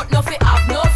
not nothing, have no